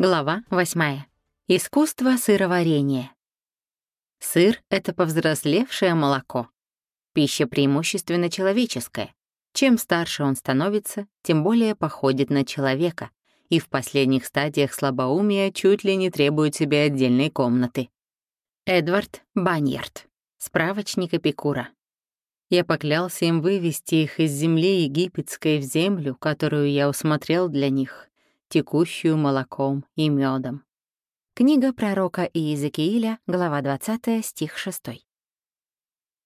Глава 8. Искусство сыроварения. Сыр — это повзрослевшее молоко. Пища преимущественно человеческая. Чем старше он становится, тем более походит на человека, и в последних стадиях слабоумия чуть ли не требует себе отдельной комнаты. Эдвард Баньярд. Справочник Эпикура. Я поклялся им вывести их из земли египетской в землю, которую я усмотрел для них, текущую молоком и медом. Книга пророка Иезекииля, глава 20, стих 6.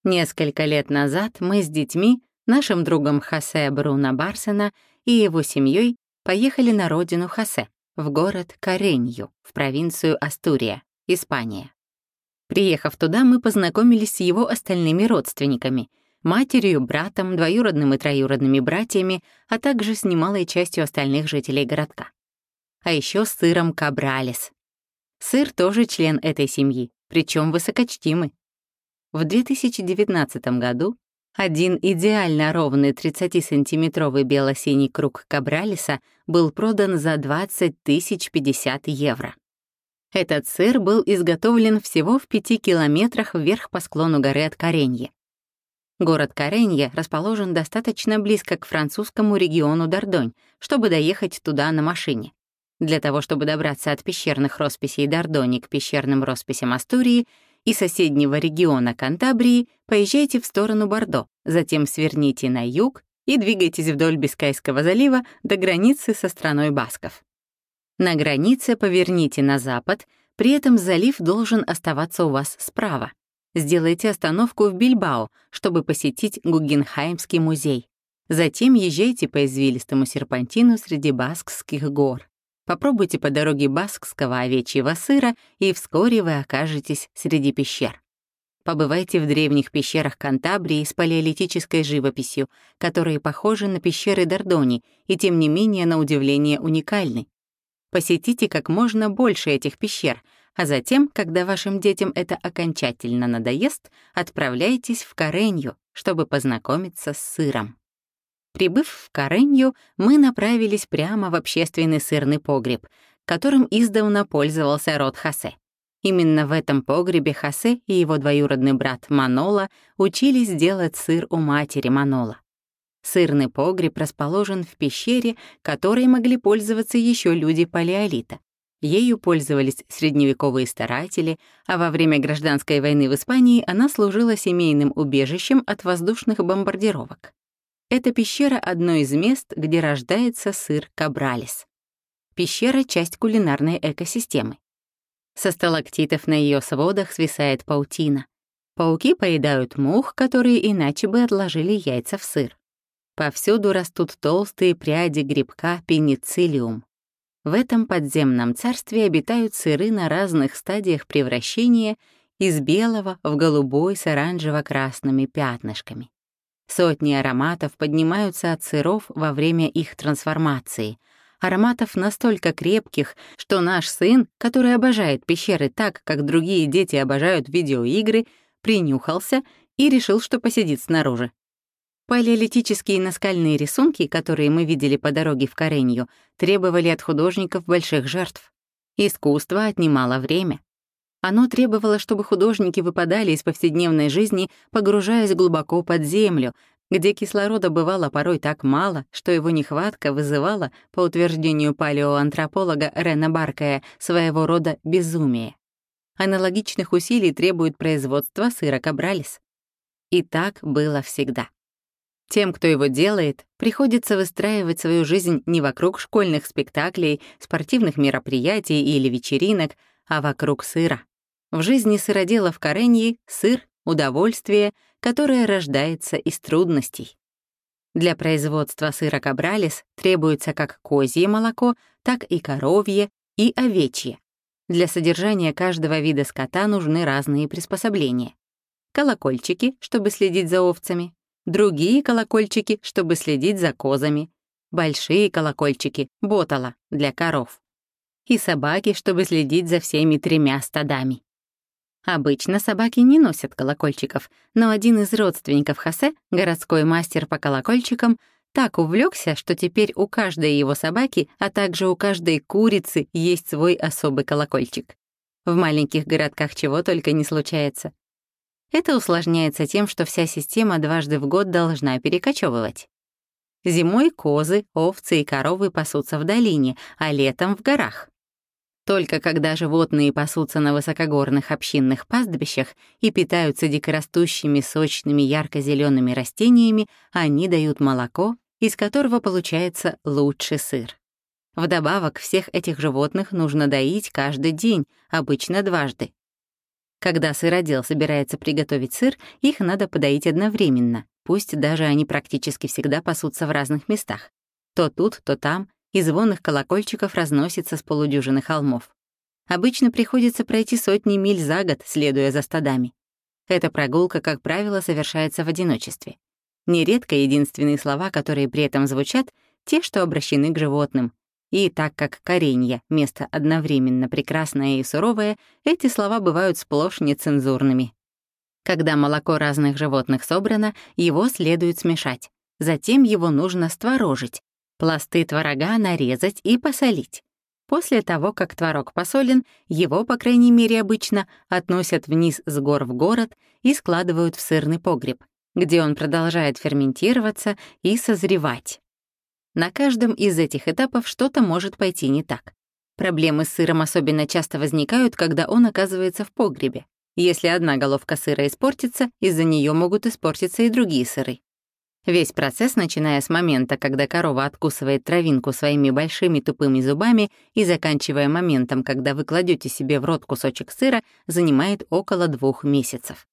Несколько лет назад мы с детьми, нашим другом Хосе Бруно Барсена и его семьей поехали на родину Хосе, в город Каренью, в провинцию Астурия, Испания. Приехав туда, мы познакомились с его остальными родственниками — матерью, братом, двоюродным и троюродными братьями, а также с немалой частью остальных жителей городка а еще сыром кабралес. Сыр тоже член этой семьи, причем высокочтимый. В 2019 году один идеально ровный 30-сантиметровый бело-синий круг кабралиса был продан за 20 тысяч 50 евро. Этот сыр был изготовлен всего в 5 километрах вверх по склону горы от Каренье. Город Каренье расположен достаточно близко к французскому региону Дордонь, чтобы доехать туда на машине. Для того, чтобы добраться от пещерных росписей Дордони к пещерным росписям Астурии и соседнего региона Кантабрии, поезжайте в сторону Бордо, затем сверните на юг и двигайтесь вдоль Бискайского залива до границы со страной Басков. На границе поверните на запад, при этом залив должен оставаться у вас справа. Сделайте остановку в Бильбао, чтобы посетить Гугенхаймский музей. Затем езжайте по извилистому серпантину среди Баскских гор. Попробуйте по дороге баскского овечьего сыра, и вскоре вы окажетесь среди пещер. Побывайте в древних пещерах Кантабрии с палеолитической живописью, которые похожи на пещеры Дордони и, тем не менее, на удивление уникальны. Посетите как можно больше этих пещер, а затем, когда вашим детям это окончательно надоест, отправляйтесь в Каренью, чтобы познакомиться с сыром. Прибыв в Каренью, мы направились прямо в общественный сырный погреб, которым издавна пользовался род Хасе. Именно в этом погребе Хасе и его двоюродный брат Манола учились делать сыр у матери Манола. Сырный погреб расположен в пещере, которой могли пользоваться еще люди палеолита. Ею пользовались средневековые старатели, а во время гражданской войны в Испании она служила семейным убежищем от воздушных бомбардировок. Эта пещера — одно из мест, где рождается сыр кабралис. Пещера — часть кулинарной экосистемы. Со сталактитов на ее сводах свисает паутина. Пауки поедают мух, которые иначе бы отложили яйца в сыр. Повсюду растут толстые пряди грибка пенициллиум. В этом подземном царстве обитают сыры на разных стадиях превращения из белого в голубой с оранжево-красными пятнышками. Сотни ароматов поднимаются от сыров во время их трансформации. Ароматов настолько крепких, что наш сын, который обожает пещеры так, как другие дети обожают видеоигры, принюхался и решил, что посидит снаружи. Палеолитические наскальные рисунки, которые мы видели по дороге в Каренью, требовали от художников больших жертв. Искусство отнимало время. Оно требовало, чтобы художники выпадали из повседневной жизни, погружаясь глубоко под землю, где кислорода бывало порой так мало, что его нехватка вызывала, по утверждению палеоантрополога Рена Баркая, своего рода безумие. Аналогичных усилий требует производство сыра кабралис. И так было всегда. Тем, кто его делает, приходится выстраивать свою жизнь не вокруг школьных спектаклей, спортивных мероприятий или вечеринок, а вокруг сыра. В жизни сыродела в Кареньи сыр — удовольствие, которое рождается из трудностей. Для производства сыра кабралис требуется как козье молоко, так и коровье и овечье. Для содержания каждого вида скота нужны разные приспособления. Колокольчики, чтобы следить за овцами, другие колокольчики, чтобы следить за козами, большие колокольчики, ботала, для коров, и собаки, чтобы следить за всеми тремя стадами. Обычно собаки не носят колокольчиков, но один из родственников Хосе, городской мастер по колокольчикам, Так увлекся, что теперь у каждой его собаки, а также у каждой курицы есть свой особый колокольчик. В маленьких городках чего только не случается. Это усложняется тем, что вся система дважды в год должна перекочевывать. Зимой козы, овцы и коровы пасутся в долине, а летом — в горах. Только когда животные пасутся на высокогорных общинных пастбищах и питаются дикорастущими сочными ярко-зелеными растениями, они дают молоко, из которого получается лучший сыр. Вдобавок, всех этих животных нужно доить каждый день, обычно дважды. Когда сыродел собирается приготовить сыр, их надо подоить одновременно, пусть даже они практически всегда пасутся в разных местах. То тут, то там, и звон их колокольчиков разносится с полудюжины холмов. Обычно приходится пройти сотни миль за год, следуя за стадами. Эта прогулка, как правило, совершается в одиночестве. Нередко единственные слова, которые при этом звучат, те, что обращены к животным. И так как коренья — место одновременно прекрасное и суровое, эти слова бывают сплошь нецензурными. Когда молоко разных животных собрано, его следует смешать. Затем его нужно створожить, Пласты творога нарезать и посолить. После того, как творог посолен, его, по крайней мере обычно, относят вниз с гор в город и складывают в сырный погреб, где он продолжает ферментироваться и созревать. На каждом из этих этапов что-то может пойти не так. Проблемы с сыром особенно часто возникают, когда он оказывается в погребе. Если одна головка сыра испортится, из-за нее могут испортиться и другие сыры. Весь процесс, начиная с момента, когда корова откусывает травинку своими большими тупыми зубами и заканчивая моментом, когда вы кладете себе в рот кусочек сыра, занимает около двух месяцев.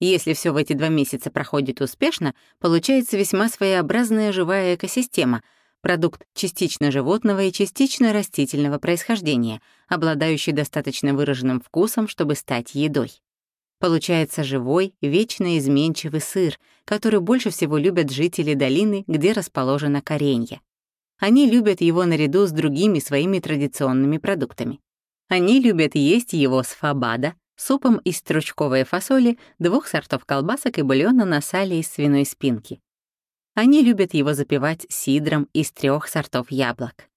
Если все в эти два месяца проходит успешно, получается весьма своеобразная живая экосистема, продукт частично животного и частично растительного происхождения, обладающий достаточно выраженным вкусом, чтобы стать едой. Получается живой, вечно изменчивый сыр, который больше всего любят жители долины, где расположено коренье. Они любят его наряду с другими своими традиционными продуктами. Они любят есть его с фабада, супом из стручковой фасоли, двух сортов колбасок и бульона на сале из свиной спинки. Они любят его запивать сидром из трех сортов яблок.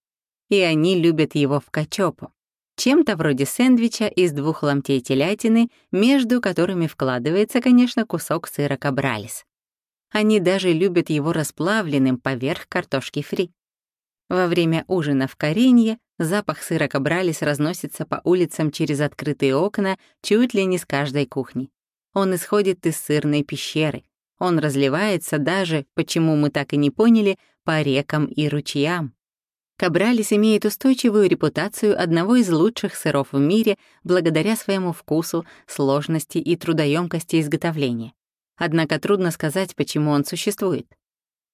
И они любят его в качопу, чем-то вроде сэндвича из двух ломтей телятины, между которыми вкладывается, конечно, кусок сыра кабралис. Они даже любят его расплавленным поверх картошки фри. Во время ужина в Каренье запах сыра кабралис разносится по улицам через открытые окна чуть ли не с каждой кухни. Он исходит из сырной пещеры. Он разливается даже, почему мы так и не поняли, по рекам и ручьям. Кабралис имеет устойчивую репутацию одного из лучших сыров в мире благодаря своему вкусу, сложности и трудоемкости изготовления. Однако трудно сказать, почему он существует.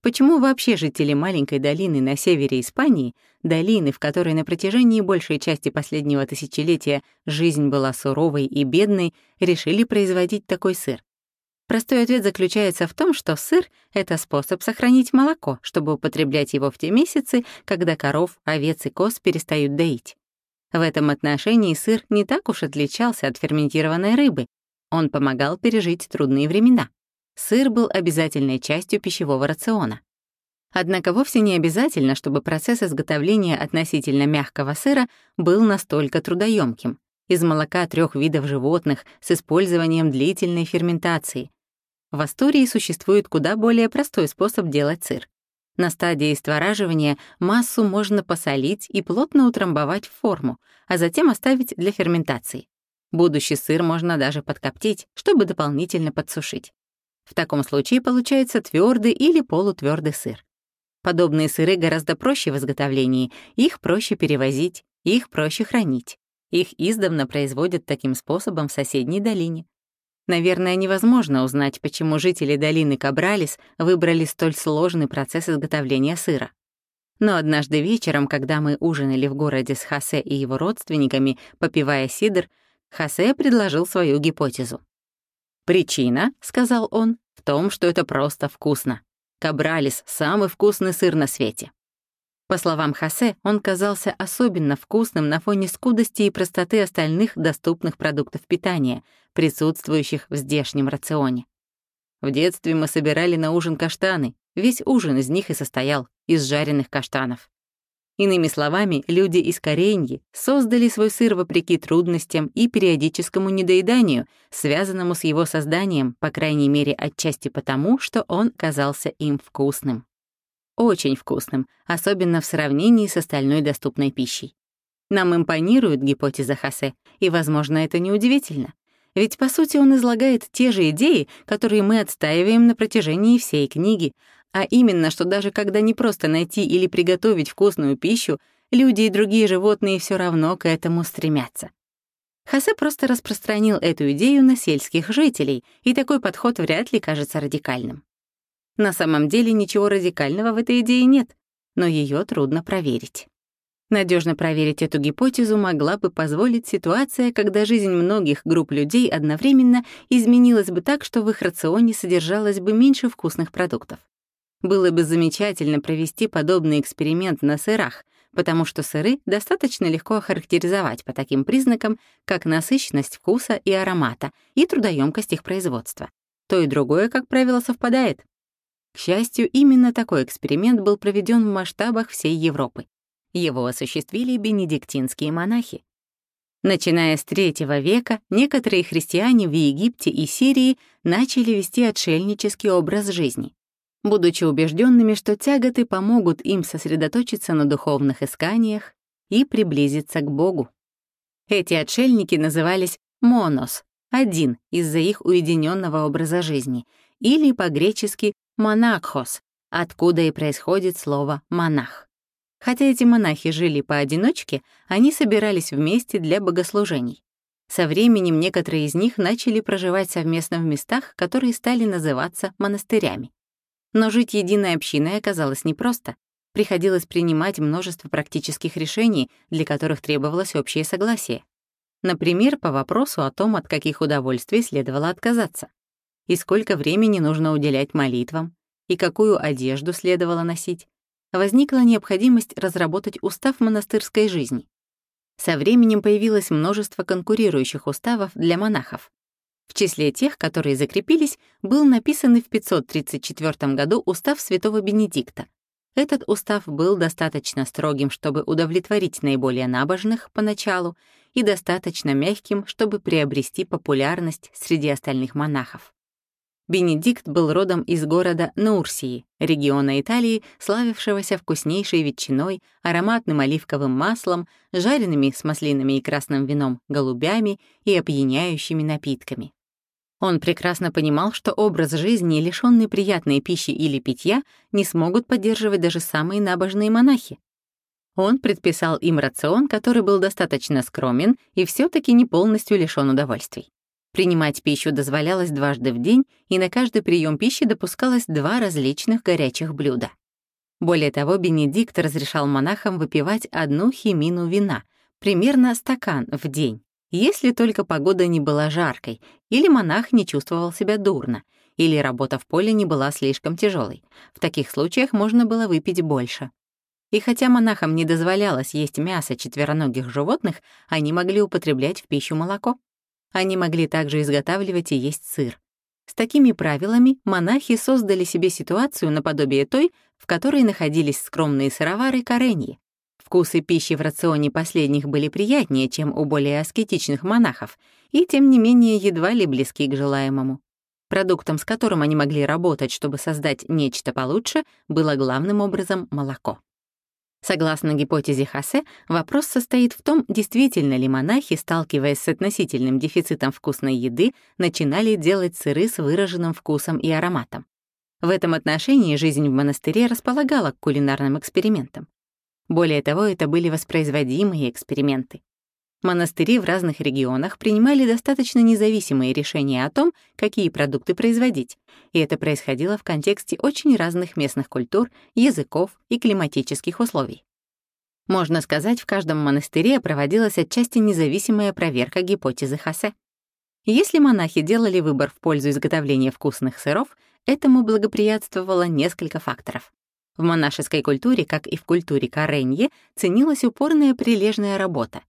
Почему вообще жители маленькой долины на севере Испании, долины, в которой на протяжении большей части последнего тысячелетия жизнь была суровой и бедной, решили производить такой сыр? Простой ответ заключается в том, что сыр — это способ сохранить молоко, чтобы употреблять его в те месяцы, когда коров, овец и коз перестают доить. В этом отношении сыр не так уж отличался от ферментированной рыбы. Он помогал пережить трудные времена. Сыр был обязательной частью пищевого рациона. Однако вовсе не обязательно, чтобы процесс изготовления относительно мягкого сыра был настолько трудоемким. Из молока трех видов животных с использованием длительной ферментации, в Астории существует куда более простой способ делать сыр. На стадии створаживания массу можно посолить и плотно утрамбовать в форму, а затем оставить для ферментации. Будущий сыр можно даже подкоптить, чтобы дополнительно подсушить. В таком случае получается твердый или полутвердый сыр. Подобные сыры гораздо проще в изготовлении, их проще перевозить, их проще хранить. Их издавна производят таким способом в соседней долине. Наверное, невозможно узнать, почему жители долины Кабралис выбрали столь сложный процесс изготовления сыра. Но однажды вечером, когда мы ужинали в городе с Хосе и его родственниками, попивая сидр, Хосе предложил свою гипотезу. «Причина, — сказал он, — в том, что это просто вкусно. Кабралис — самый вкусный сыр на свете. По словам Хосе, он казался особенно вкусным на фоне скудости и простоты остальных доступных продуктов питания, присутствующих в здешнем рационе. В детстве мы собирали на ужин каштаны, весь ужин из них и состоял, из жареных каштанов. Иными словами, люди из Кареньи создали свой сыр вопреки трудностям и периодическому недоеданию, связанному с его созданием, по крайней мере, отчасти потому, что он казался им вкусным. Очень вкусным, особенно в сравнении с остальной доступной пищей. Нам импонирует гипотеза Хосе, и, возможно, это неудивительно. Ведь, по сути, он излагает те же идеи, которые мы отстаиваем на протяжении всей книги, а именно, что даже когда не просто найти или приготовить вкусную пищу, люди и другие животные все равно к этому стремятся. Хосе просто распространил эту идею на сельских жителей, и такой подход вряд ли кажется радикальным. На самом деле ничего радикального в этой идее нет, но ее трудно проверить. Надежно проверить эту гипотезу могла бы позволить ситуация, когда жизнь многих групп людей одновременно изменилась бы так, что в их рационе содержалось бы меньше вкусных продуктов. Было бы замечательно провести подобный эксперимент на сырах, потому что сыры достаточно легко охарактеризовать по таким признакам, как насыщенность вкуса и аромата и трудоемкость их производства. То и другое, как правило, совпадает. К счастью, именно такой эксперимент был проведен в масштабах всей Европы. Его осуществили бенедиктинские монахи. Начиная с III века, некоторые христиане в Египте и Сирии начали вести отшельнический образ жизни будучи убежденными, что тяготы помогут им сосредоточиться на духовных исканиях и приблизиться к Богу. Эти отшельники назывались «монос» — один из-за их уединенного образа жизни, или по-гречески «монакхос», откуда и происходит слово «монах». Хотя эти монахи жили поодиночке, они собирались вместе для богослужений. Со временем некоторые из них начали проживать совместно в местах, которые стали называться монастырями. Но жить единой общиной оказалось непросто. Приходилось принимать множество практических решений, для которых требовалось общее согласие. Например, по вопросу о том, от каких удовольствий следовало отказаться, и сколько времени нужно уделять молитвам, и какую одежду следовало носить, возникла необходимость разработать устав монастырской жизни. Со временем появилось множество конкурирующих уставов для монахов. В числе тех, которые закрепились, был написанный в 534 году устав святого Бенедикта. Этот устав был достаточно строгим, чтобы удовлетворить наиболее набожных поначалу, и достаточно мягким, чтобы приобрести популярность среди остальных монахов. Бенедикт был родом из города Наурсии, региона Италии, славившегося вкуснейшей ветчиной, ароматным оливковым маслом, жареными с маслинами и красным вином, голубями и опьяняющими напитками. Он прекрасно понимал, что образ жизни, лишённый приятной пищи или питья, не смогут поддерживать даже самые набожные монахи. Он предписал им рацион, который был достаточно скромен и все таки не полностью лишён удовольствий. Принимать пищу дозволялось дважды в день, и на каждый прием пищи допускалось два различных горячих блюда. Более того, Бенедикт разрешал монахам выпивать одну химину вина, примерно стакан в день, если только погода не была жаркой, или монах не чувствовал себя дурно, или работа в поле не была слишком тяжелой. В таких случаях можно было выпить больше. И хотя монахам не дозволялось есть мясо четвероногих животных, они могли употреблять в пищу молоко. Они могли также изготавливать и есть сыр. С такими правилами монахи создали себе ситуацию наподобие той, в которой находились скромные сыровары Кареньи. Вкусы пищи в рационе последних были приятнее, чем у более аскетичных монахов, и, тем не менее, едва ли близки к желаемому. Продуктом, с которым они могли работать, чтобы создать нечто получше, было главным образом молоко. Согласно гипотезе Хасе, вопрос состоит в том, действительно ли монахи, сталкиваясь с относительным дефицитом вкусной еды, начинали делать сыры с выраженным вкусом и ароматом. В этом отношении жизнь в монастыре располагала к кулинарным экспериментам. Более того, это были воспроизводимые эксперименты. Монастыри в разных регионах принимали достаточно независимые решения о том, какие продукты производить, и это происходило в контексте очень разных местных культур, языков и климатических условий. Можно сказать, в каждом монастыре проводилась отчасти независимая проверка гипотезы Хосе. Если монахи делали выбор в пользу изготовления вкусных сыров, этому благоприятствовало несколько факторов. В монашеской культуре, как и в культуре Каренье, ценилась упорная прилежная работа.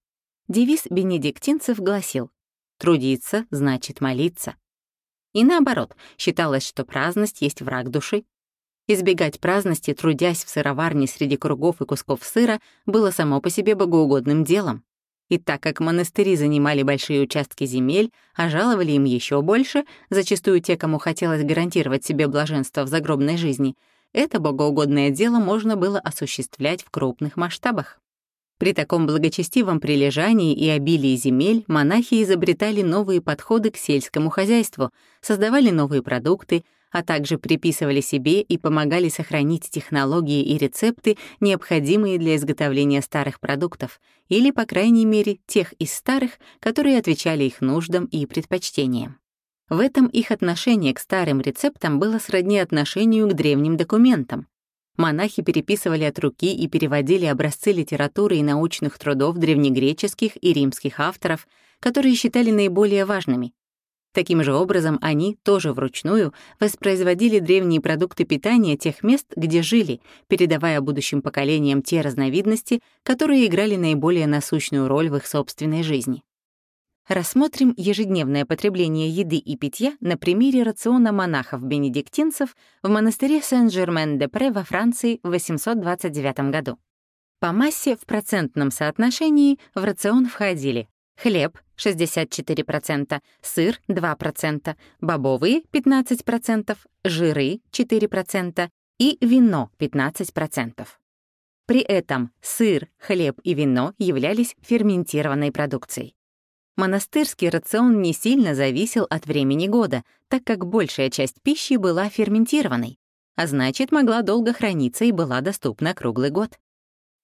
Девиз бенедиктинцев гласил «Трудиться значит молиться». И наоборот, считалось, что праздность есть враг души. Избегать праздности, трудясь в сыроварне среди кругов и кусков сыра, было само по себе богоугодным делом. И так как монастыри занимали большие участки земель, а жаловали им еще больше, зачастую те, кому хотелось гарантировать себе блаженство в загробной жизни, это богоугодное дело можно было осуществлять в крупных масштабах. При таком благочестивом прилежании и обилии земель монахи изобретали новые подходы к сельскому хозяйству, создавали новые продукты, а также приписывали себе и помогали сохранить технологии и рецепты, необходимые для изготовления старых продуктов, или, по крайней мере, тех из старых, которые отвечали их нуждам и предпочтениям. В этом их отношение к старым рецептам было сродни отношению к древним документам. Монахи переписывали от руки и переводили образцы литературы и научных трудов древнегреческих и римских авторов, которые считали наиболее важными, Таким же образом, они тоже вручную воспроизводили древние продукты питания тех мест, где жили, передавая будущим поколениям те разновидности, которые играли наиболее насущную роль в их собственной жизни. Рассмотрим ежедневное потребление еды и питья на примере рациона монахов-бенедиктинцев в монастыре Сен-Жермен-де-Пре во Франции в 829 году. По массе в процентном соотношении в рацион входили хлеб 64%, сыр 2%, бобовые 15%, жиры 4% и вино 15%. При этом сыр, хлеб и вино являлись ферментированной продукцией. Монастырский рацион не сильно зависел от времени года, так как большая часть пищи была ферментированной, а значит, могла долго храниться и была доступна круглый год.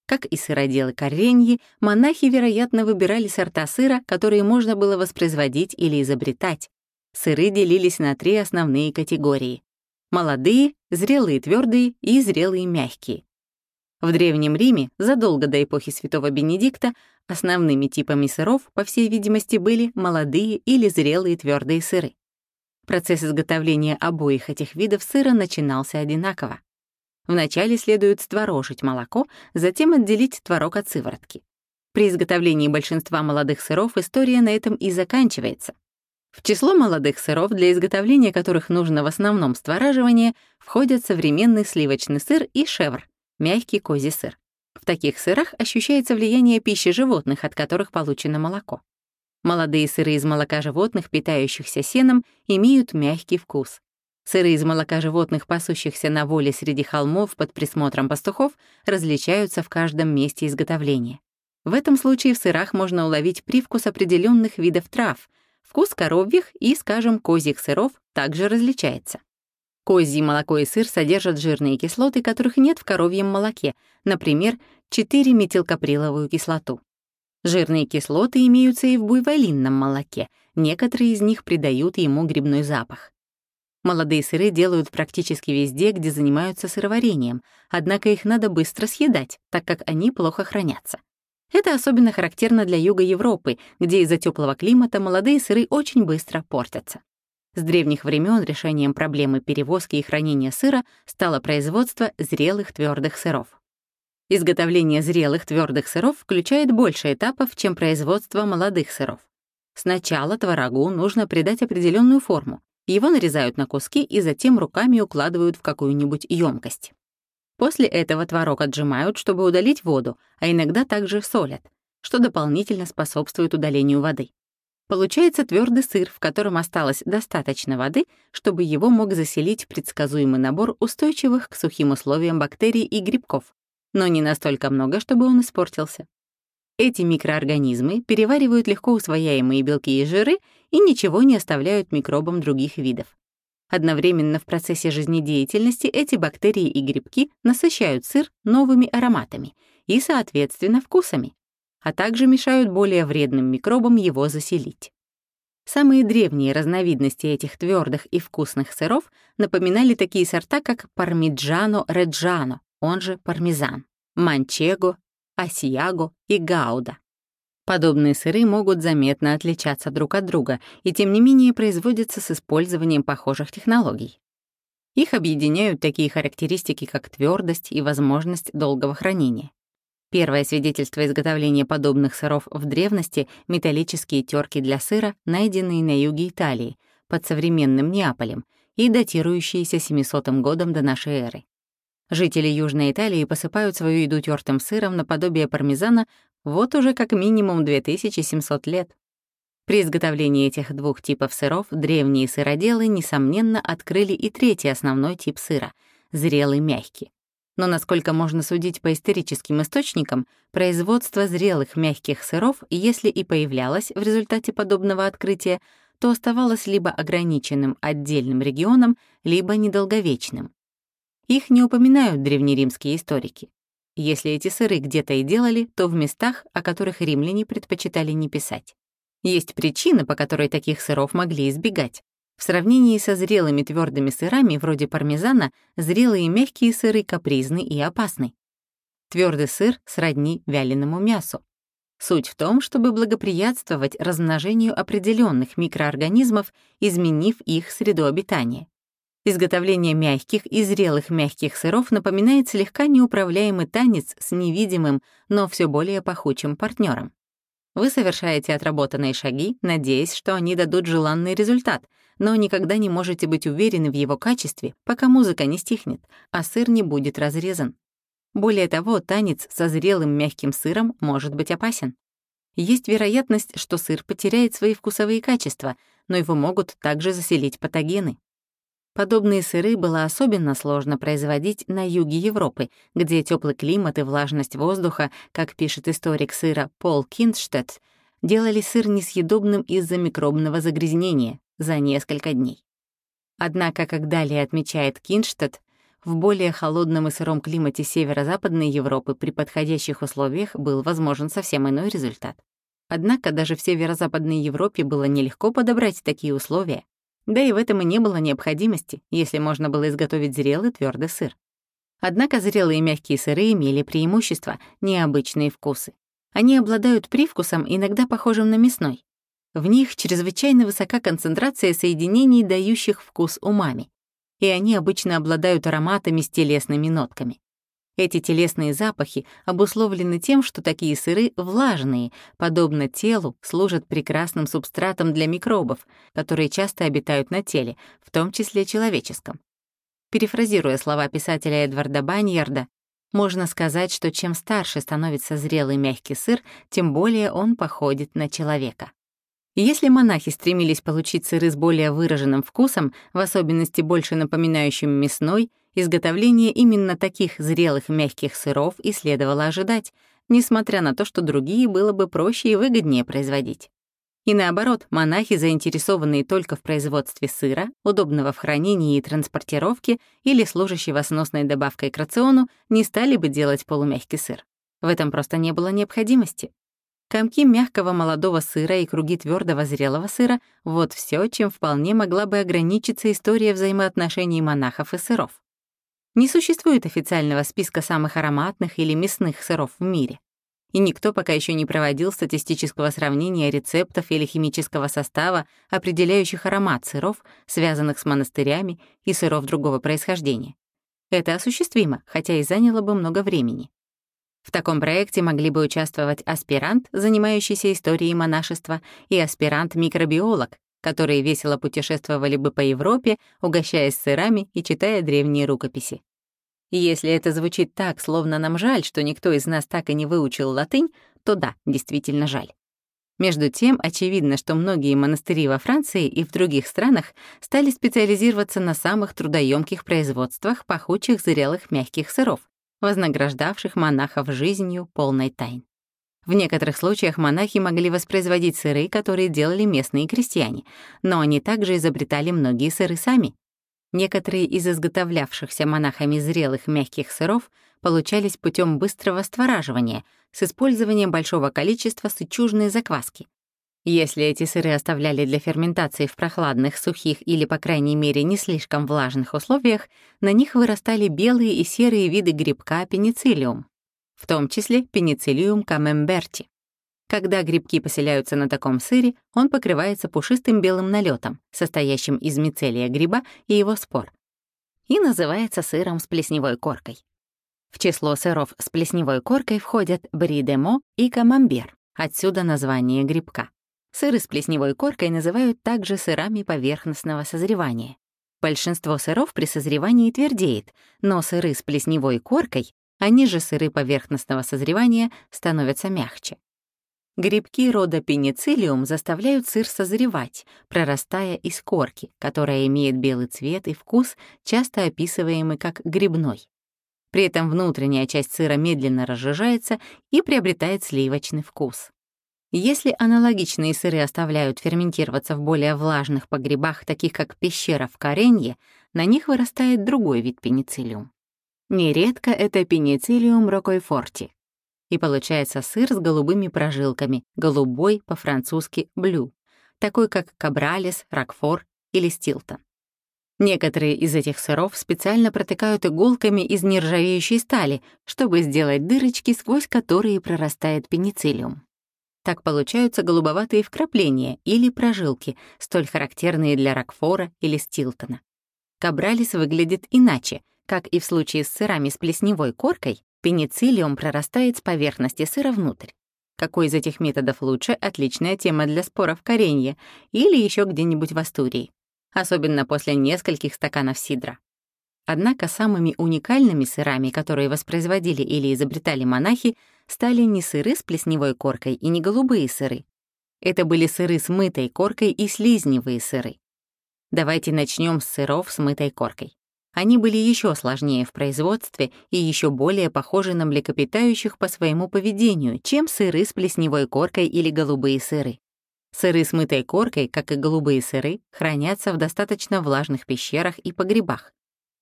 Как и сыроделы Кареньи, монахи, вероятно, выбирали сорта сыра, которые можно было воспроизводить или изобретать. Сыры делились на три основные категории — молодые, зрелые твердые и зрелые мягкие. В Древнем Риме, задолго до эпохи Святого Бенедикта, основными типами сыров, по всей видимости, были молодые или зрелые твердые сыры. Процесс изготовления обоих этих видов сыра начинался одинаково. Вначале следует створожить молоко, затем отделить творог от сыворотки. При изготовлении большинства молодых сыров история на этом и заканчивается. В число молодых сыров, для изготовления которых нужно в основном створаживание, входят современный сливочный сыр и шевр — мягкий козий сыр. В таких сырах ощущается влияние пищи животных, от которых получено молоко. Молодые сыры из молока животных, питающихся сеном, имеют мягкий вкус. Сыры из молока животных, пасущихся на воле среди холмов под присмотром пастухов, различаются в каждом месте изготовления. В этом случае в сырах можно уловить привкус определенных видов трав. Вкус коровьих и, скажем, козьих сыров также различается. Козье молоко и сыр содержат жирные кислоты, которых нет в коровьем молоке, например, 4-метилкаприловую кислоту. Жирные кислоты имеются и в буйволинном молоке, некоторые из них придают ему грибной запах. Молодые сыры делают практически везде, где занимаются сыроварением, однако их надо быстро съедать, так как они плохо хранятся. Это особенно характерно для юга Европы, где из-за теплого климата молодые сыры очень быстро портятся. С древних времен решением проблемы перевозки и хранения сыра стало производство зрелых твердых сыров. Изготовление зрелых твердых сыров включает больше этапов, чем производство молодых сыров. Сначала творогу нужно придать определенную форму, его нарезают на куски и затем руками укладывают в какую-нибудь емкость. После этого творог отжимают, чтобы удалить воду, а иногда также солят, что дополнительно способствует удалению воды. Получается твердый сыр, в котором осталось достаточно воды, чтобы его мог заселить предсказуемый набор устойчивых к сухим условиям бактерий и грибков, но не настолько много, чтобы он испортился. Эти микроорганизмы переваривают легко усвояемые белки и жиры и ничего не оставляют микробам других видов. Одновременно в процессе жизнедеятельности эти бактерии и грибки насыщают сыр новыми ароматами и, соответственно, вкусами, а также мешают более вредным микробам его заселить. Самые древние разновидности этих твердых и вкусных сыров напоминали такие сорта, как пармиджано реджано, он же пармезан, манчего, асьяго и гауда. Подобные сыры могут заметно отличаться друг от друга и тем не менее производятся с использованием похожих технологий. Их объединяют такие характеристики, как твердость и возможность долгого хранения. Первое свидетельство изготовления подобных сыров в древности — металлические терки для сыра, найденные на юге Италии, под современным Неаполем, и датирующиеся 700 годом до нашей эры. Жители Южной Италии посыпают свою еду тертым сыром наподобие пармезана вот уже как минимум 2700 лет. При изготовлении этих двух типов сыров древние сыроделы, несомненно, открыли и третий основной тип сыра — зрелый мягкий. Но, насколько можно судить по историческим источникам, производство зрелых мягких сыров, если и появлялось в результате подобного открытия, то оставалось либо ограниченным отдельным регионом, либо недолговечным. Их не упоминают древнеримские историки. Если эти сыры где-то и делали, то в местах, о которых римляне предпочитали не писать. Есть причина, по которой таких сыров могли избегать. В сравнении со зрелыми твердыми сырами, вроде пармезана, зрелые мягкие сыры капризны и опасны. Твердый сыр сродни вяленому мясу. Суть в том, чтобы благоприятствовать размножению определенных микроорганизмов, изменив их среду обитания. Изготовление мягких и зрелых мягких сыров напоминает слегка неуправляемый танец с невидимым, но все более пахучим партнером. Вы совершаете отработанные шаги, надеясь, что они дадут желанный результат, но никогда не можете быть уверены в его качестве, пока музыка не стихнет, а сыр не будет разрезан. Более того, танец со зрелым мягким сыром может быть опасен. Есть вероятность, что сыр потеряет свои вкусовые качества, но его могут также заселить патогены. Подобные сыры было особенно сложно производить на юге Европы, где теплый климат и влажность воздуха, как пишет историк сыра Пол Киндштедт, делали сыр несъедобным из-за микробного загрязнения за несколько дней. Однако, как далее отмечает Кинштедт, в более холодном и сыром климате северо-западной Европы при подходящих условиях был возможен совсем иной результат. Однако даже в северо-западной Европе было нелегко подобрать такие условия, да и в этом и не было необходимости, если можно было изготовить зрелый твердый сыр. Однако зрелые мягкие сыры имели преимущество, необычные вкусы. Они обладают привкусом, иногда похожим на мясной. В них чрезвычайно высока концентрация соединений, дающих вкус умами. И они обычно обладают ароматами с телесными нотками. Эти телесные запахи обусловлены тем, что такие сыры влажные, подобно телу, служат прекрасным субстратом для микробов, которые часто обитают на теле, в том числе человеческом. Перефразируя слова писателя Эдварда Баньярда, можно сказать, что чем старше становится зрелый мягкий сыр, тем более он походит на человека. Если монахи стремились получить сыры с более выраженным вкусом, в особенности больше напоминающим мясной, изготовление именно таких зрелых мягких сыров и следовало ожидать, несмотря на то, что другие было бы проще и выгоднее производить. И наоборот, монахи, заинтересованные только в производстве сыра, удобного в хранении и транспортировке или служащего сносной добавкой к рациону, не стали бы делать полумягкий сыр. В этом просто не было необходимости. Комки мягкого молодого сыра и круги твердого зрелого сыра — вот все, чем вполне могла бы ограничиться история взаимоотношений монахов и сыров. Не существует официального списка самых ароматных или мясных сыров в мире. И никто пока еще не проводил статистического сравнения рецептов или химического состава, определяющих аромат сыров, связанных с монастырями и сыров другого происхождения. Это осуществимо, хотя и заняло бы много времени. В таком проекте могли бы участвовать аспирант, занимающийся историей монашества, и аспирант-микробиолог, которые весело путешествовали бы по Европе, угощаясь сырами и читая древние рукописи. Если это звучит так, словно нам жаль, что никто из нас так и не выучил латынь, то да, действительно жаль. Между тем, очевидно, что многие монастыри во Франции и в других странах стали специализироваться на самых трудоемких производствах пахучих зрелых мягких сыров, вознаграждавших монахов жизнью полной тайн. В некоторых случаях монахи могли воспроизводить сыры, которые делали местные крестьяне, но они также изобретали многие сыры сами. Некоторые из изготовлявшихся монахами зрелых мягких сыров получались путем быстрого створаживания с использованием большого количества сычужной закваски. Если эти сыры оставляли для ферментации в прохладных, сухих или, по крайней мере, не слишком влажных условиях, на них вырастали белые и серые виды грибка пенициллиум, в том числе пенициллиум камемберти. Когда грибки поселяются на таком сыре, он покрывается пушистым белым налетом, состоящим из мицелия гриба и его спор, и называется сыром с плесневой коркой. В число сыров с плесневой коркой входят бридемо и камамбер, отсюда название грибка. Сыры с плесневой коркой называют также сырами поверхностного созревания. Большинство сыров при созревании твердеет, но сыры с плесневой коркой, они же сыры поверхностного созревания, становятся мягче. Грибки рода пенициллиум заставляют сыр созревать, прорастая из корки, которая имеет белый цвет и вкус, часто описываемый как грибной. При этом внутренняя часть сыра медленно разжижается и приобретает сливочный вкус. Если аналогичные сыры оставляют ферментироваться в более влажных погребах, таких как пещера в Каренье, на них вырастает другой вид пенициллиум. Нередко это пенициллиум рокойфорти. И получается сыр с голубыми прожилками, голубой по-французски «блю», такой как кабралес, ракфор или стилтон. Некоторые из этих сыров специально протыкают иголками из нержавеющей стали, чтобы сделать дырочки, сквозь которые прорастает пенициллиум. Так получаются голубоватые вкрапления или прожилки, столь характерные для Рокфора или Стилтона. Кабралис выглядит иначе. Как и в случае с сырами с плесневой коркой, пенициллиум прорастает с поверхности сыра внутрь. Какой из этих методов лучше — отличная тема для споров коренья или еще где-нибудь в Астурии особенно после нескольких стаканов сидра. Однако самыми уникальными сырами, которые воспроизводили или изобретали монахи, стали не сыры с плесневой коркой и не голубые сыры. Это были сыры с мытой коркой и слизневые сыры. Давайте начнем с сыров с мытой коркой. Они были еще сложнее в производстве и еще более похожи на млекопитающих по своему поведению, чем сыры с плесневой коркой или голубые сыры. Сыры с мытой коркой, как и голубые сыры, хранятся в достаточно влажных пещерах и погребах.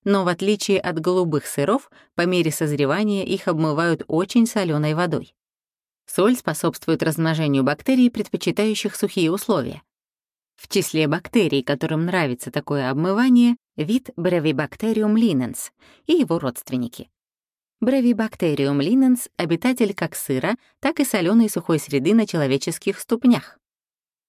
Но в отличие от голубых сыров, по мере созревания их обмывают очень соленой водой. Соль способствует размножению бактерий, предпочитающих сухие условия. В числе бактерий, которым нравится такое обмывание, вид Brevibacterium linens и его родственники. Brevibacterium linens — обитатель как сыра, так и соленой сухой среды на человеческих ступнях.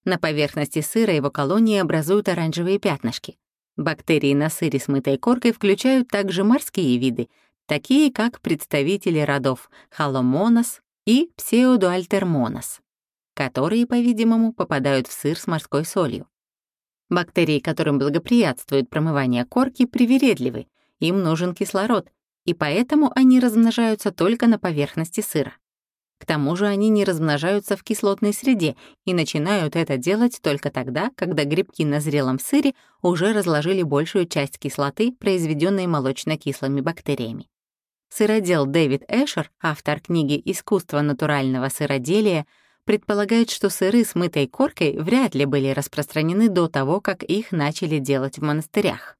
На поверхности сыра его колонии образуют оранжевые пятнышки. Бактерии на сыре с мытой коркой включают также морские виды, такие как представители родов Халомонос и Псеудуальтермонос, которые, по-видимому, попадают в сыр с морской солью. Бактерии, которым благоприятствует промывание корки, привередливы, им нужен кислород, и поэтому они размножаются только на поверхности сыра. К тому же они не размножаются в кислотной среде и начинают это делать только тогда, когда грибки на зрелом сыре уже разложили большую часть кислоты, произведенной молочно-кислыми бактериями. Сыродел Дэвид Эшер, автор книги «Искусство натурального сыроделия», предполагает, что сыры с мытой коркой вряд ли были распространены до того, как их начали делать в монастырях.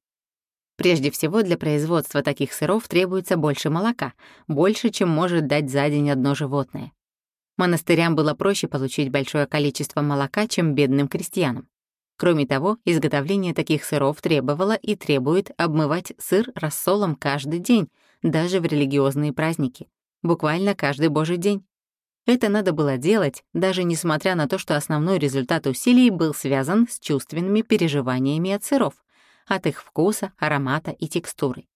Прежде всего, для производства таких сыров требуется больше молока, больше, чем может дать за день одно животное. Монастырям было проще получить большое количество молока, чем бедным крестьянам. Кроме того, изготовление таких сыров требовало и требует обмывать сыр рассолом каждый день, даже в религиозные праздники, буквально каждый божий день. Это надо было делать, даже несмотря на то, что основной результат усилий был связан с чувственными переживаниями от сыров, от их вкуса, аромата и текстуры.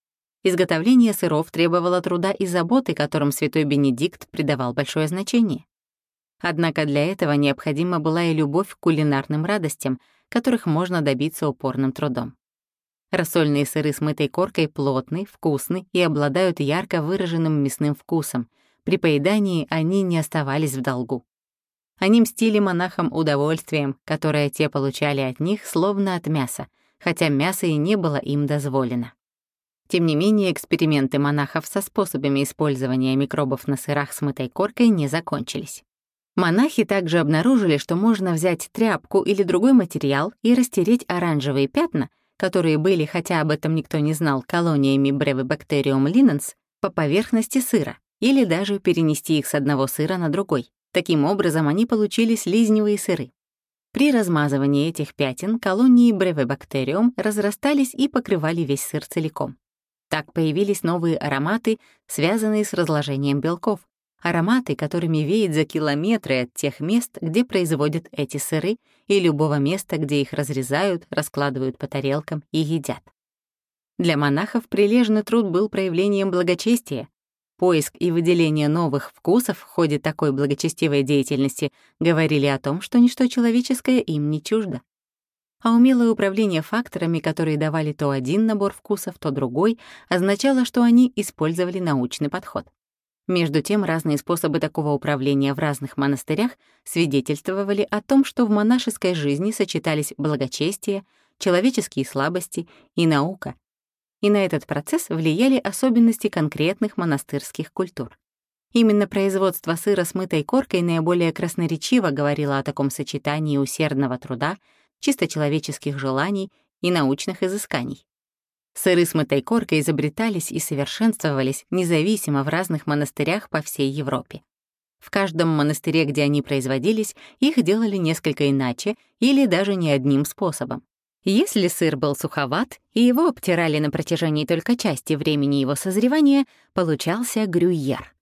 Изготовление сыров требовало труда и заботы, которым святой Бенедикт придавал большое значение. Однако для этого необходима была и любовь к кулинарным радостям, которых можно добиться упорным трудом. Рассольные сыры с мытой коркой плотны, вкусны и обладают ярко выраженным мясным вкусом. При поедании они не оставались в долгу. Они мстили монахам удовольствием, которое те получали от них, словно от мяса, хотя мясо и не было им дозволено. Тем не менее, эксперименты монахов со способами использования микробов на сырах с мытой коркой не закончились. Монахи также обнаружили, что можно взять тряпку или другой материал и растереть оранжевые пятна, которые были, хотя об этом никто не знал, колониями Brevibacterium linens, по поверхности сыра, или даже перенести их с одного сыра на другой. Таким образом, они получили слизневые сыры. При размазывании этих пятен колонии бревебактериум разрастались и покрывали весь сыр целиком. Так появились новые ароматы, связанные с разложением белков. Ароматы, которыми веет за километры от тех мест, где производят эти сыры, и любого места, где их разрезают, раскладывают по тарелкам и едят. Для монахов прилежный труд был проявлением благочестия, Поиск и выделение новых вкусов в ходе такой благочестивой деятельности говорили о том, что ничто человеческое им не чуждо. а умелое управление факторами, которые давали то один набор вкусов, то другой, означало, что они использовали научный подход. Между тем, разные способы такого управления в разных монастырях свидетельствовали о том, что в монашеской жизни сочетались благочестие, человеческие слабости и наука. И на этот процесс влияли особенности конкретных монастырских культур. Именно производство сыра с мытой коркой наиболее красноречиво говорило о таком сочетании усердного труда, чисто человеческих желаний и научных изысканий. Сыры с мытой коркой изобретались и совершенствовались независимо в разных монастырях по всей Европе. В каждом монастыре, где они производились, их делали несколько иначе или даже не одним способом. Если сыр был суховат, и его обтирали на протяжении только части времени его созревания, получался грюйер.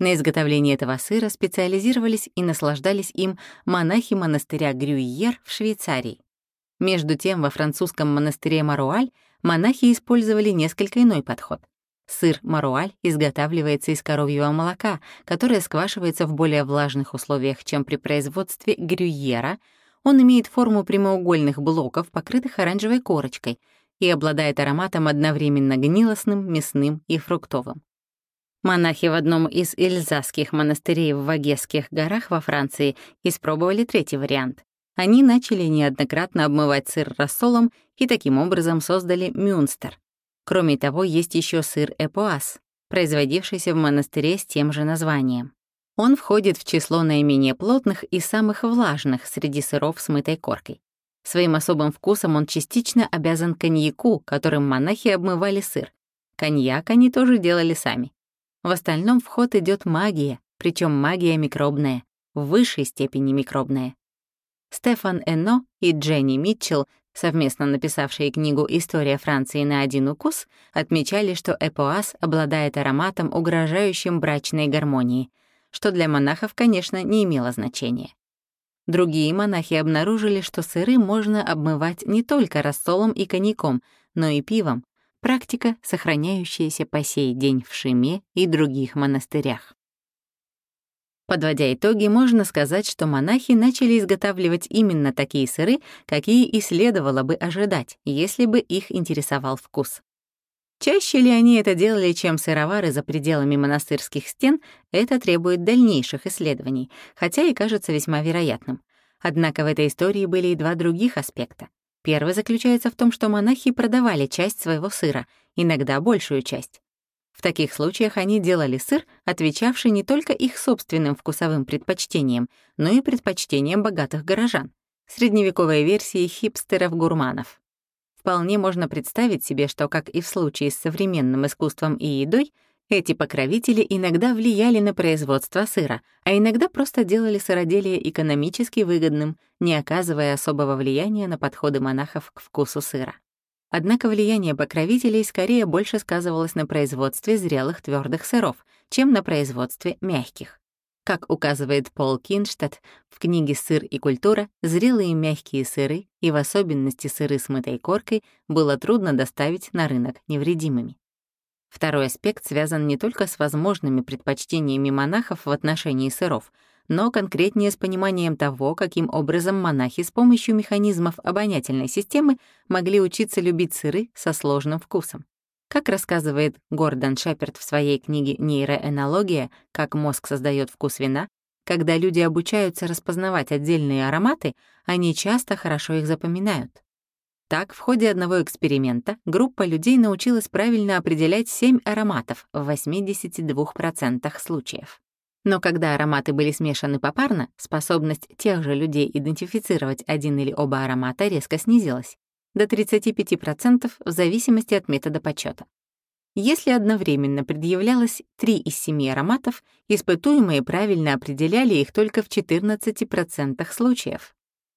На изготовление этого сыра специализировались и наслаждались им монахи монастыря Грюйер в Швейцарии. Между тем, во французском монастыре Маруаль монахи использовали несколько иной подход. Сыр маруаль изготавливается из коровьего молока, которое сквашивается в более влажных условиях, чем при производстве грюйера. Он имеет форму прямоугольных блоков, покрытых оранжевой корочкой, и обладает ароматом одновременно гнилостным, мясным и фруктовым. Монахи в одном из эльзасских монастырей в Вагесских горах во Франции испробовали третий вариант. Они начали неоднократно обмывать сыр рассолом и таким образом создали мюнстер. Кроме того, есть еще сыр эпуас, производившийся в монастыре с тем же названием. Он входит в число наименее плотных и самых влажных среди сыров с мытой коркой. Своим особым вкусом он частично обязан коньяку, которым монахи обмывали сыр. Коньяк они тоже делали сами. В остальном в ход идет магия, причем магия микробная, в высшей степени микробная. Стефан Эно и Дженни Митчелл, совместно написавшие книгу «История Франции на один укус», отмечали, что эпоаз обладает ароматом, угрожающим брачной гармонии, что для монахов, конечно, не имело значения. Другие монахи обнаружили, что сыры можно обмывать не только рассолом и коньяком, но и пивом, практика, сохраняющаяся по сей день в Шиме и других монастырях. Подводя итоги, можно сказать, что монахи начали изготавливать именно такие сыры, какие и следовало бы ожидать, если бы их интересовал вкус. Чаще ли они это делали, чем сыровары за пределами монастырских стен, это требует дальнейших исследований, хотя и кажется весьма вероятным. Однако в этой истории были и два других аспекта. Первый заключается в том, что монахи продавали часть своего сыра, иногда большую часть. В таких случаях они делали сыр, отвечавший не только их собственным вкусовым предпочтениям, но и предпочтениям богатых горожан, средневековой версии хипстеров-гурманов. Вполне можно представить себе, что, как и в случае с современным искусством и едой, эти покровители иногда влияли на производство сыра, а иногда просто делали сыроделие экономически выгодным, не оказывая особого влияния на подходы монахов к вкусу сыра. Однако влияние покровителей скорее больше сказывалось на производстве зрелых твердых сыров, чем на производстве мягких. Как указывает Пол Кинштадт в книге «Сыр и культура», зрелые мягкие сыры, и в особенности сыры с мытой коркой, было трудно доставить на рынок невредимыми. Второй аспект связан не только с возможными предпочтениями монахов в отношении сыров — но конкретнее с пониманием того, каким образом монахи с помощью механизмов обонятельной системы могли учиться любить сыры со сложным вкусом. Как рассказывает Гордон Шеперд в своей книге «Нейроэнология. Как мозг создает вкус вина», когда люди обучаются распознавать отдельные ароматы, они часто хорошо их запоминают. Так, в ходе одного эксперимента группа людей научилась правильно определять 7 ароматов в 82% случаев. Но когда ароматы были смешаны попарно, способность тех же людей идентифицировать один или оба аромата резко снизилась до 35% в зависимости от метода подсчета. Если одновременно предъявлялось 3 из 7 ароматов, испытуемые правильно определяли их только в 14% случаев.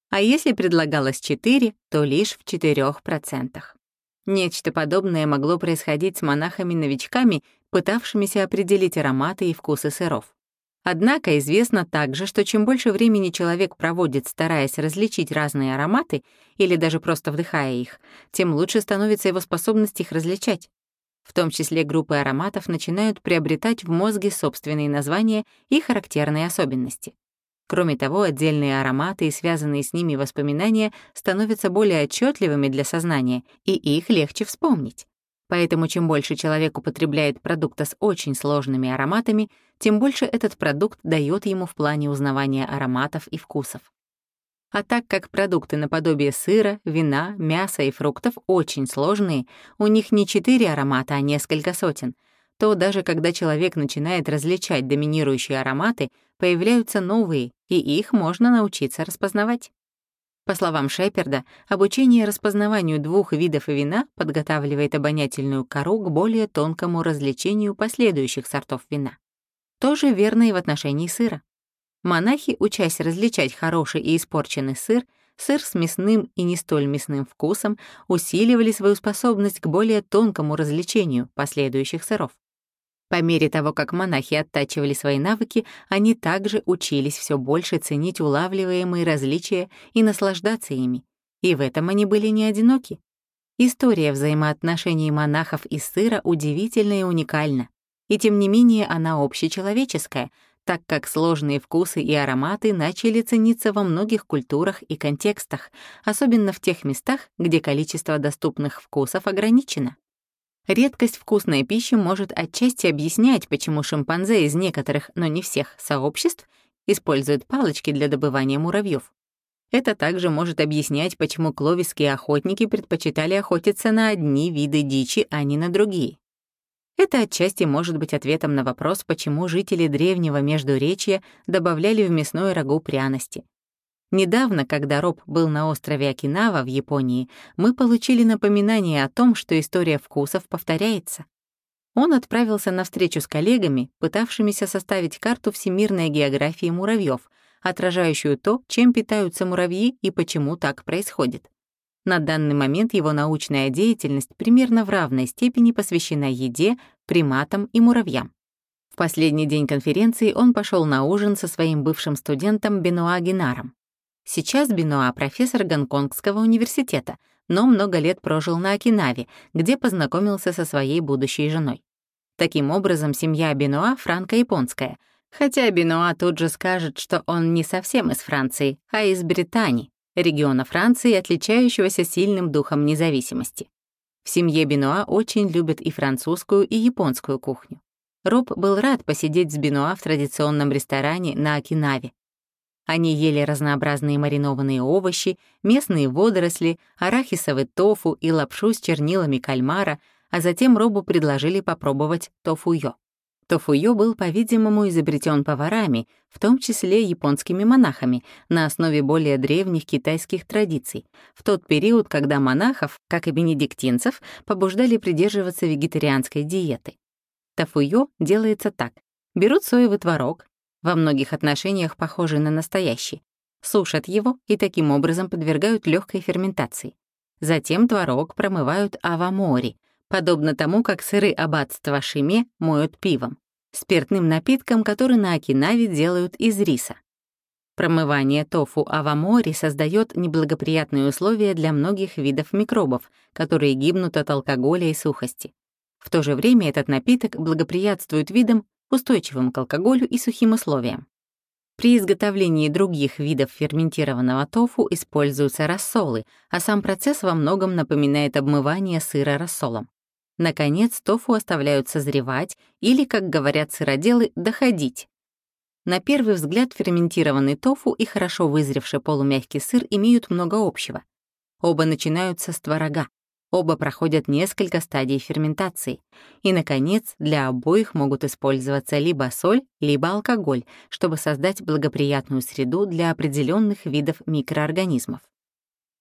А если предлагалось 4, то лишь в 4%. Нечто подобное могло происходить с монахами-новичками, пытавшимися определить ароматы и вкусы сыров. Однако известно также, что чем больше времени человек проводит, стараясь различить разные ароматы или даже просто вдыхая их, тем лучше становится его способность их различать. В том числе группы ароматов начинают приобретать в мозге собственные названия и характерные особенности. Кроме того, отдельные ароматы и связанные с ними воспоминания становятся более отчетливыми для сознания, и их легче вспомнить. Поэтому чем больше человек употребляет продукта с очень сложными ароматами, тем больше этот продукт дает ему в плане узнавания ароматов и вкусов. А так как продукты наподобие сыра, вина, мяса и фруктов очень сложные, у них не четыре аромата, а несколько сотен, то даже когда человек начинает различать доминирующие ароматы, появляются новые, и их можно научиться распознавать. По словам Шеперда, обучение распознаванию двух видов вина подготавливает обонятельную кору к более тонкому развлечению последующих сортов вина. То же верно и в отношении сыра. Монахи, учась различать хороший и испорченный сыр, сыр с мясным и не столь мясным вкусом, усиливали свою способность к более тонкому развлечению последующих сыров. По мере того, как монахи оттачивали свои навыки, они также учились все больше ценить улавливаемые различия и наслаждаться ими. И в этом они были не одиноки. История взаимоотношений монахов и сыра удивительна и уникальна. И тем не менее она общечеловеческая, так как сложные вкусы и ароматы начали цениться во многих культурах и контекстах, особенно в тех местах, где количество доступных вкусов ограничено. Редкость вкусной пищи может отчасти объяснять, почему шимпанзе из некоторых, но не всех, сообществ используют палочки для добывания муравьев. Это также может объяснять, почему кловиские охотники предпочитали охотиться на одни виды дичи, а не на другие. Это отчасти может быть ответом на вопрос, почему жители древнего Междуречья добавляли в мясное рагу пряности. Недавно, когда Роб был на острове Окинава в Японии, мы получили напоминание о том, что история вкусов повторяется. Он отправился на встречу с коллегами, пытавшимися составить карту всемирной географии муравьев, отражающую то, чем питаются муравьи и почему так происходит. На данный момент его научная деятельность примерно в равной степени посвящена еде, приматам и муравьям. В последний день конференции он пошел на ужин со своим бывшим студентом Бенуа Генаром. Сейчас Бенуа — профессор Гонконгского университета, но много лет прожил на Окинаве, где познакомился со своей будущей женой. Таким образом, семья Бенуа франко-японская, хотя Бенуа тут же скажет, что он не совсем из Франции, а из Британии, региона Франции, отличающегося сильным духом независимости. В семье Бенуа очень любят и французскую, и японскую кухню. Роб был рад посидеть с Бенуа в традиционном ресторане на Окинаве, они ели разнообразные маринованные овощи, местные водоросли, арахисовый тофу и лапшу с чернилами кальмара, а затем Робу предложили попробовать тофуё. Тофуё был, по-видимому, изобретен поварами, в том числе японскими монахами, на основе более древних китайских традиций, в тот период, когда монахов, как и бенедиктинцев, побуждали придерживаться вегетарианской диеты. Тофуё делается так. Берут соевый творог, во многих отношениях похожий на настоящий, сушат его и таким образом подвергают легкой ферментации. Затем творог промывают авамори, подобно тому, как сыры аббатства Шиме моют пивом, спиртным напитком, который на Окинаве делают из риса. Промывание тофу авамори создает неблагоприятные условия для многих видов микробов, которые гибнут от алкоголя и сухости. В то же время этот напиток благоприятствует видам, устойчивым к алкоголю и сухим условиям. При изготовлении других видов ферментированного тофу используются рассолы, а сам процесс во многом напоминает обмывание сыра рассолом. Наконец, тофу оставляют созревать или, как говорят сыроделы, доходить. На первый взгляд ферментированный тофу и хорошо вызревший полумягкий сыр имеют много общего. Оба начинаются с творога, Оба проходят несколько стадий ферментации. И, наконец, для обоих могут использоваться либо соль, либо алкоголь, чтобы создать благоприятную среду для определенных видов микроорганизмов.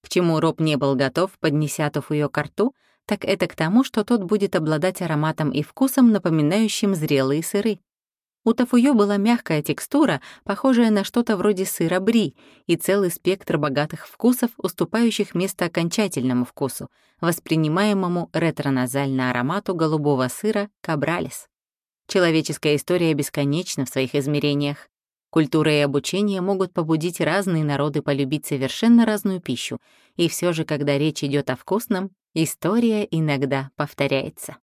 К чему Роб не был готов, поднеся тофуё к рту, так это к тому, что тот будет обладать ароматом и вкусом, напоминающим зрелые сыры. У тофуё была мягкая текстура, похожая на что-то вроде сыра бри, и целый спектр богатых вкусов, уступающих место окончательному вкусу, воспринимаемому ретроназально аромату голубого сыра кабралис. Человеческая история бесконечна в своих измерениях. Культура и обучение могут побудить разные народы полюбить совершенно разную пищу, и все же, когда речь идет о вкусном, история иногда повторяется.